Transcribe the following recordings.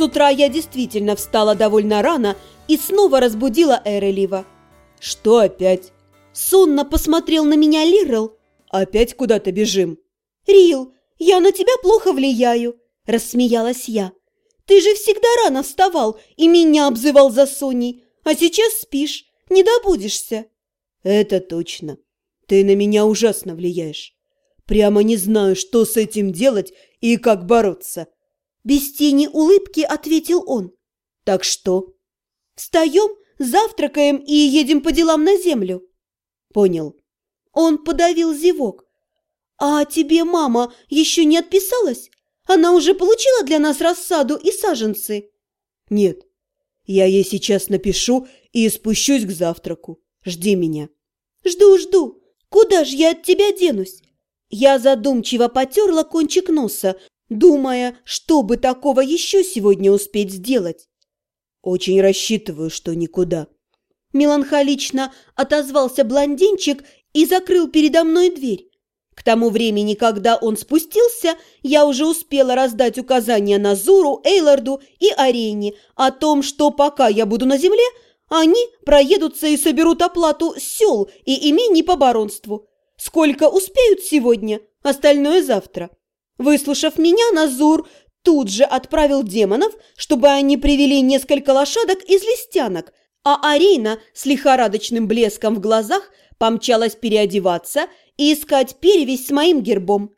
С утра я действительно встала довольно рано и снова разбудила Эрелива. «Что опять?» Сонно посмотрел на меня Лирел. «Опять куда-то бежим?» «Рил, я на тебя плохо влияю», – рассмеялась я. «Ты же всегда рано вставал и меня обзывал за Соней, а сейчас спишь, не добудешься». «Это точно. Ты на меня ужасно влияешь. Прямо не знаю, что с этим делать и как бороться». Без тени улыбки ответил он. «Так что?» «Встаем, завтракаем и едем по делам на землю». «Понял». Он подавил зевок. «А тебе мама еще не отписалась? Она уже получила для нас рассаду и саженцы?» «Нет. Я ей сейчас напишу и спущусь к завтраку. Жди меня». «Жду, жду. Куда же я от тебя денусь?» Я задумчиво потерла кончик носа, думая, что бы такого еще сегодня успеть сделать. «Очень рассчитываю, что никуда». Меланхолично отозвался блондинчик и закрыл передо мной дверь. К тому времени, когда он спустился, я уже успела раздать указания Назуру, Эйларду и Арене о том, что пока я буду на земле, они проедутся и соберут оплату сел и имений по баронству. Сколько успеют сегодня, остальное завтра. Выслушав меня, Назур тут же отправил демонов, чтобы они привели несколько лошадок из листянок, а Арина с лихорадочным блеском в глазах помчалась переодеваться и искать перевесь с моим гербом.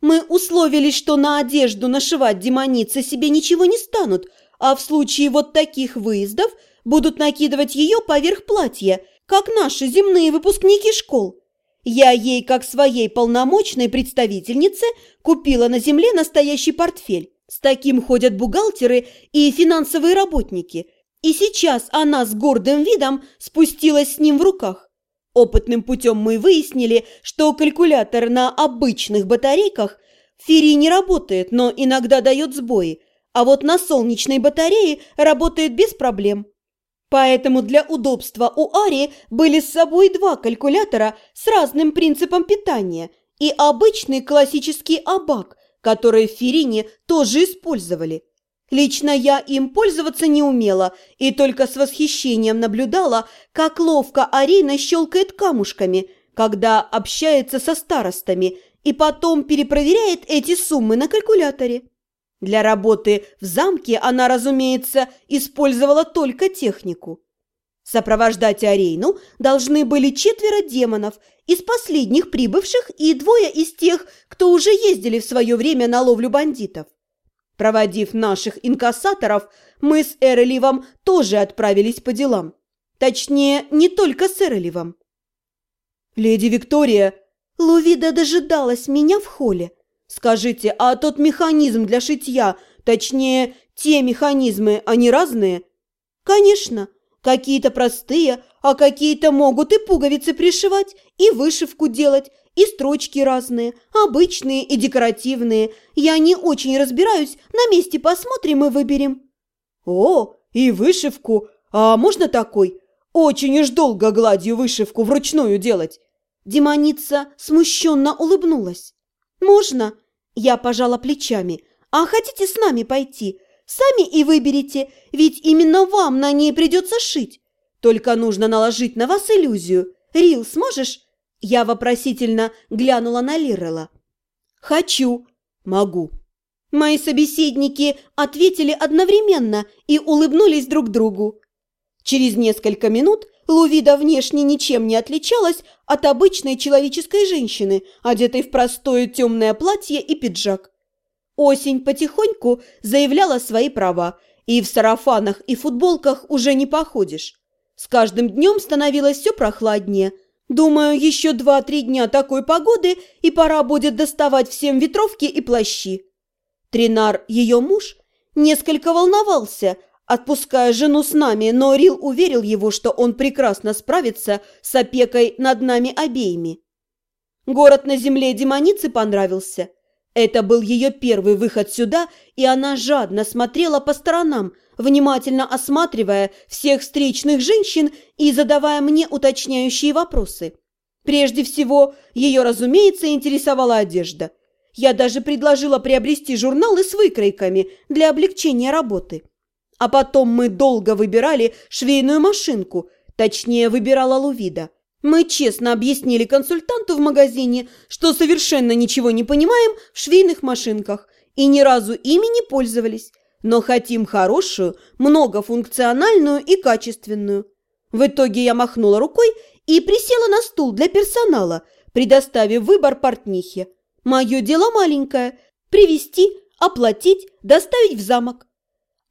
Мы условились, что на одежду нашивать демоницы себе ничего не станут, а в случае вот таких выездов будут накидывать ее поверх платья, как наши земные выпускники школ. Я ей, как своей полномочной представительнице, купила на земле настоящий портфель. С таким ходят бухгалтеры и финансовые работники. И сейчас она с гордым видом спустилась с ним в руках. Опытным путем мы выяснили, что калькулятор на обычных батарейках в Фири не работает, но иногда дает сбои, а вот на солнечной батарее работает без проблем. Поэтому для удобства у Ари были с собой два калькулятора с разным принципом питания и обычный классический абак, который в Ферине тоже использовали. Лично я им пользоваться не умела и только с восхищением наблюдала, как ловко Арина щелкает камушками, когда общается со старостами, и потом перепроверяет эти суммы на калькуляторе. Для работы в замке она, разумеется, использовала только технику. Сопровождать Арейну должны были четверо демонов из последних прибывших и двое из тех, кто уже ездили в свое время на ловлю бандитов. Проводив наших инкассаторов, мы с Эреливом тоже отправились по делам. Точнее, не только с Эреливом. «Леди Виктория!» Лувида дожидалась меня в холле. «Скажите, а тот механизм для шитья, точнее, те механизмы, они разные?» «Конечно. Какие-то простые, а какие-то могут и пуговицы пришивать, и вышивку делать, и строчки разные, обычные и декоративные. Я не очень разбираюсь, на месте посмотрим и выберем». «О, и вышивку! А можно такой? Очень уж долго гладью вышивку вручную делать!» Демоница смущенно улыбнулась. «Можно?» Я пожала плечами. «А хотите с нами пойти? Сами и выберите, ведь именно вам на ней придется шить. Только нужно наложить на вас иллюзию. Рил, сможешь?» Я вопросительно глянула на Лирела. «Хочу». «Могу». Мои собеседники ответили одновременно и улыбнулись друг другу. Через несколько минут Лувида внешне ничем не отличалась от обычной человеческой женщины, одетой в простое темное платье и пиджак. Осень потихоньку заявляла свои права, и в сарафанах и футболках уже не походишь. С каждым днем становилось все прохладнее – Думаю, еще два-три дня такой погоды, и пора будет доставать всем ветровки и плащи. Тринар, ее муж, несколько волновался, отпуская жену с нами, но Рил уверил его, что он прекрасно справится с опекой над нами обеими. Город на земле демоницы понравился. Это был ее первый выход сюда, и она жадно смотрела по сторонам, внимательно осматривая всех встречных женщин и задавая мне уточняющие вопросы. Прежде всего, ее, разумеется, интересовала одежда. Я даже предложила приобрести журналы с выкройками для облегчения работы. А потом мы долго выбирали швейную машинку, точнее, выбирала Лувида. Мы честно объяснили консультанту в магазине, что совершенно ничего не понимаем в швейных машинках и ни разу ими не пользовались, но хотим хорошую, многофункциональную и качественную. В итоге я махнула рукой и присела на стул для персонала, предоставив выбор портнихе. Мое дело маленькое – привезти, оплатить, доставить в замок.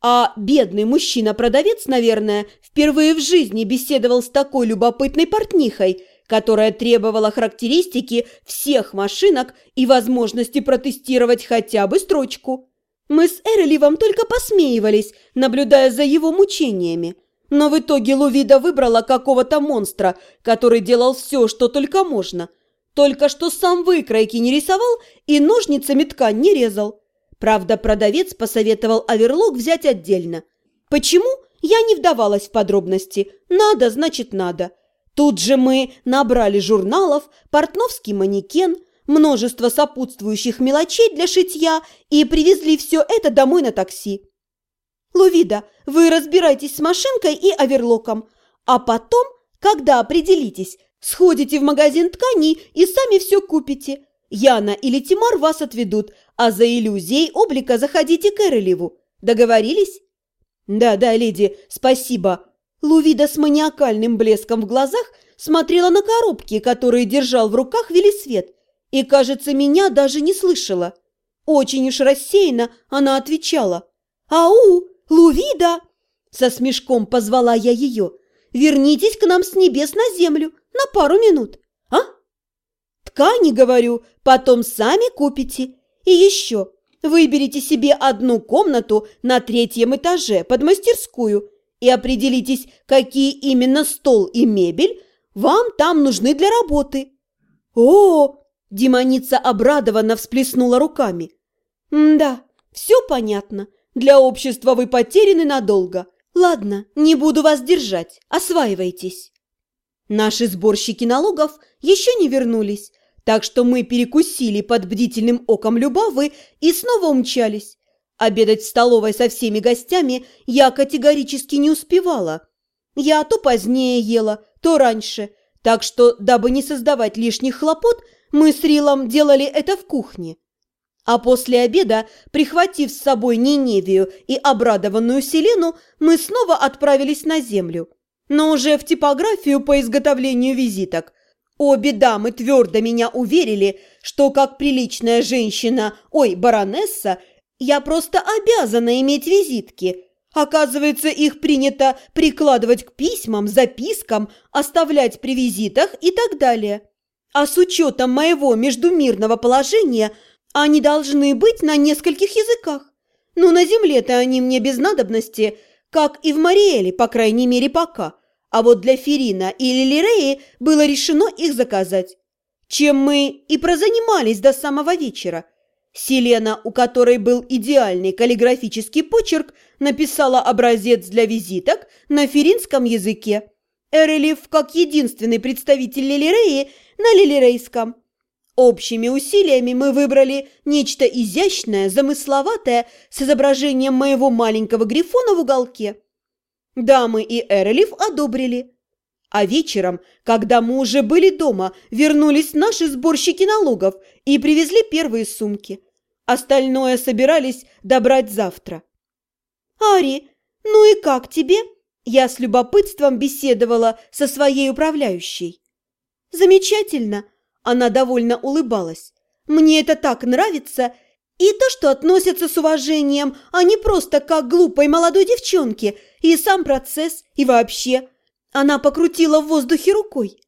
А бедный мужчина-продавец, наверное, впервые в жизни беседовал с такой любопытной портнихой, которая требовала характеристики всех машинок и возможности протестировать хотя бы строчку. Мы с Эреливом только посмеивались, наблюдая за его мучениями. Но в итоге Лувида выбрала какого-то монстра, который делал все, что только можно. Только что сам выкройки не рисовал и ножницами ткань не резал. Правда, продавец посоветовал оверлок взять отдельно. Почему? Я не вдавалась в подробности. Надо, значит, надо. Тут же мы набрали журналов, портновский манекен, множество сопутствующих мелочей для шитья и привезли все это домой на такси. «Лувида, вы разбирайтесь с машинкой и оверлоком, а потом, когда определитесь, сходите в магазин тканей и сами все купите. Яна или Тимар вас отведут, а за иллюзией облика заходите к Эрелеву. Договорились? Да, да, леди, спасибо. Лувида с маниакальным блеском в глазах смотрела на коробки, которые держал в руках Велисвет, и, кажется, меня даже не слышала. Очень уж рассеянно она отвечала. «Ау, Лувида!» Со смешком позвала я ее. «Вернитесь к нам с небес на землю на пару минут, а?» «Ткани, говорю, потом сами купите. И еще, выберите себе одну комнату на третьем этаже под мастерскую и определитесь, какие именно стол и мебель вам там нужны для работы. О, демоница обрадованно всплеснула руками. Да, все понятно. Для общества вы потеряны надолго. Ладно, не буду вас держать, осваивайтесь. Наши сборщики налогов еще не вернулись, так что мы перекусили под бдительным оком Любавы и снова умчались. Обедать в столовой со всеми гостями я категорически не успевала. Я то позднее ела, то раньше, так что, дабы не создавать лишних хлопот, мы с Рилом делали это в кухне. А после обеда, прихватив с собой Ниневию и обрадованную Селену, мы снова отправились на землю. Но уже в типографию по изготовлению визиток, Обе дамы твердо меня уверили, что как приличная женщина, ой, баронесса, я просто обязана иметь визитки. Оказывается, их принято прикладывать к письмам, запискам, оставлять при визитах и так далее. А с учетом моего междумирного положения они должны быть на нескольких языках. Ну, на земле-то они мне без надобности, как и в Мариэле, по крайней мере, пока. А вот для Ферина и Лилиреи было решено их заказать. Чем мы и прозанимались до самого вечера. Селена, у которой был идеальный каллиграфический почерк, написала образец для визиток на феринском языке. Эрелев, как единственный представитель Лилиреи, на лилирейском. Общими усилиями мы выбрали нечто изящное, замысловатое, с изображением моего маленького грифона в уголке. Дамы и Эрелев одобрили. А вечером, когда мы уже были дома, вернулись наши сборщики налогов и привезли первые сумки. Остальное собирались добрать завтра. «Ари, ну и как тебе?» Я с любопытством беседовала со своей управляющей. «Замечательно!» Она довольно улыбалась. «Мне это так нравится!» И то, что относятся с уважением, а не просто как глупой молодой девчонке, и сам процесс, и вообще. Она покрутила в воздухе рукой.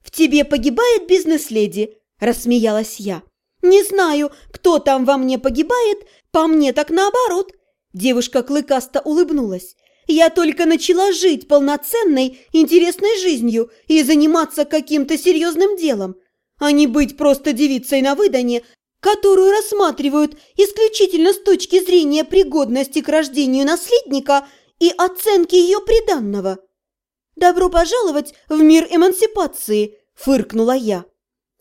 «В тебе погибает бизнес-леди», – рассмеялась я. «Не знаю, кто там во мне погибает, по мне так наоборот». Девушка клыкасто улыбнулась. «Я только начала жить полноценной, интересной жизнью и заниматься каким-то серьезным делом, а не быть просто девицей на выдане, которую рассматривают исключительно с точки зрения пригодности к рождению наследника и оценки ее приданного. «Добро пожаловать в мир эмансипации!» – фыркнула я.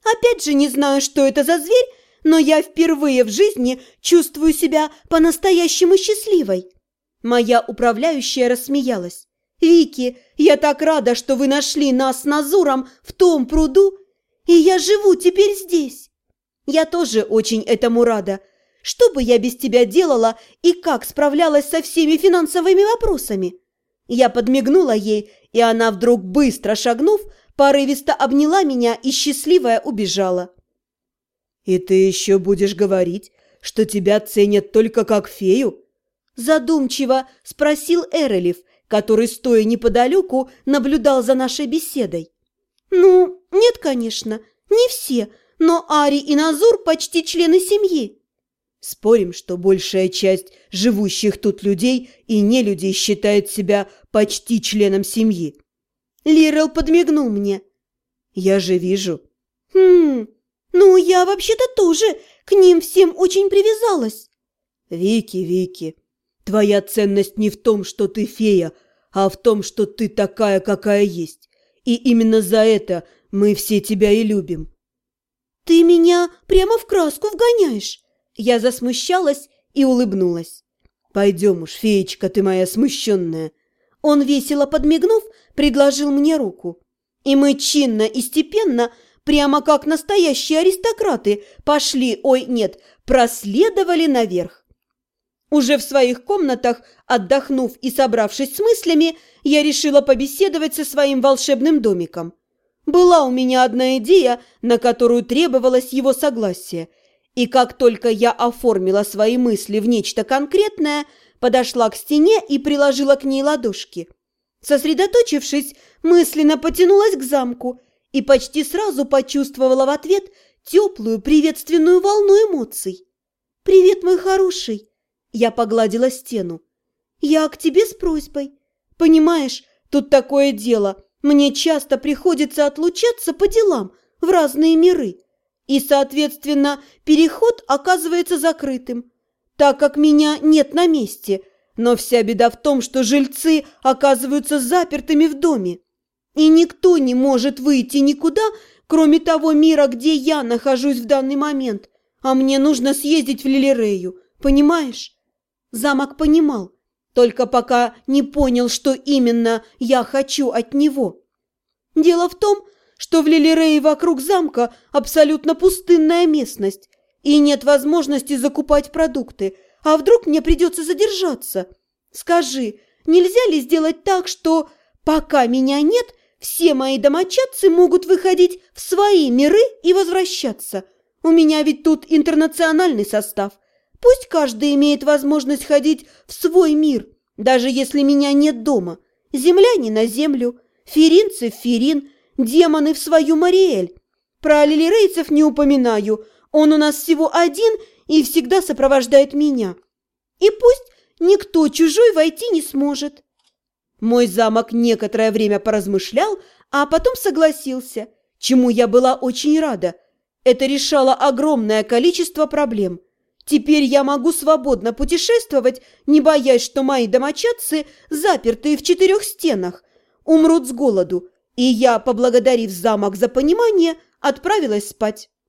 «Опять же не знаю, что это за зверь, но я впервые в жизни чувствую себя по-настоящему счастливой. Моя управляющая рассмеялась. «Вики, я так рада, что вы нашли нас с Назуром в том пруду, и я живу теперь здесь. Я тоже очень этому рада. Что бы я без тебя делала и как справлялась со всеми финансовыми вопросами?» Я подмигнула ей, и она вдруг, быстро шагнув, порывисто обняла меня и счастливая убежала. «И ты еще будешь говорить, что тебя ценят только как фею?» Задумчиво спросил Эрелев, который, стоя неподалеку, наблюдал за нашей беседой. «Ну, нет, конечно, не все, но Ари и Назур почти члены семьи». Спорим, что большая часть живущих тут людей и не людей считает себя почти членом семьи. Лирел подмигнул мне. Я же вижу. Хм, ну я вообще-то тоже к ним всем очень привязалась. Вики, Вики, твоя ценность не в том, что ты фея, а в том, что ты такая, какая есть. И именно за это мы все тебя и любим. Ты меня прямо в краску вгоняешь. Я засмущалась и улыбнулась. «Пойдем уж, феечка ты моя смущенная!» Он, весело подмигнув, предложил мне руку. И мы чинно и степенно, прямо как настоящие аристократы, пошли, ой, нет, проследовали наверх. Уже в своих комнатах, отдохнув и собравшись с мыслями, я решила побеседовать со своим волшебным домиком. Была у меня одна идея, на которую требовалось его согласие – и как только я оформила свои мысли в нечто конкретное, подошла к стене и приложила к ней ладошки. Сосредоточившись, мысленно потянулась к замку и почти сразу почувствовала в ответ теплую приветственную волну эмоций. «Привет, мой хороший!» Я погладила стену. «Я к тебе с просьбой. Понимаешь, тут такое дело. Мне часто приходится отлучаться по делам в разные миры и, соответственно, переход оказывается закрытым, так как меня нет на месте. Но вся беда в том, что жильцы оказываются запертыми в доме. И никто не может выйти никуда, кроме того мира, где я нахожусь в данный момент. А мне нужно съездить в Лилирею, понимаешь? Замок понимал, только пока не понял, что именно я хочу от него. Дело в том, что в Лилирее вокруг замка абсолютно пустынная местность, и нет возможности закупать продукты. А вдруг мне придется задержаться? Скажи, нельзя ли сделать так, что пока меня нет, все мои домочадцы могут выходить в свои миры и возвращаться? У меня ведь тут интернациональный состав. Пусть каждый имеет возможность ходить в свой мир, даже если меня нет дома. Земляне на землю, феринцы в ферин – демоны в свою Мариэль. Про лилирейцев не упоминаю, он у нас всего один и всегда сопровождает меня. И пусть никто чужой войти не сможет. Мой замок некоторое время поразмышлял, а потом согласился, чему я была очень рада. Это решало огромное количество проблем. Теперь я могу свободно путешествовать, не боясь, что мои домочадцы, запертые в четырех стенах, умрут с голоду, и я, поблагодарив замок за понимание, отправилась спать.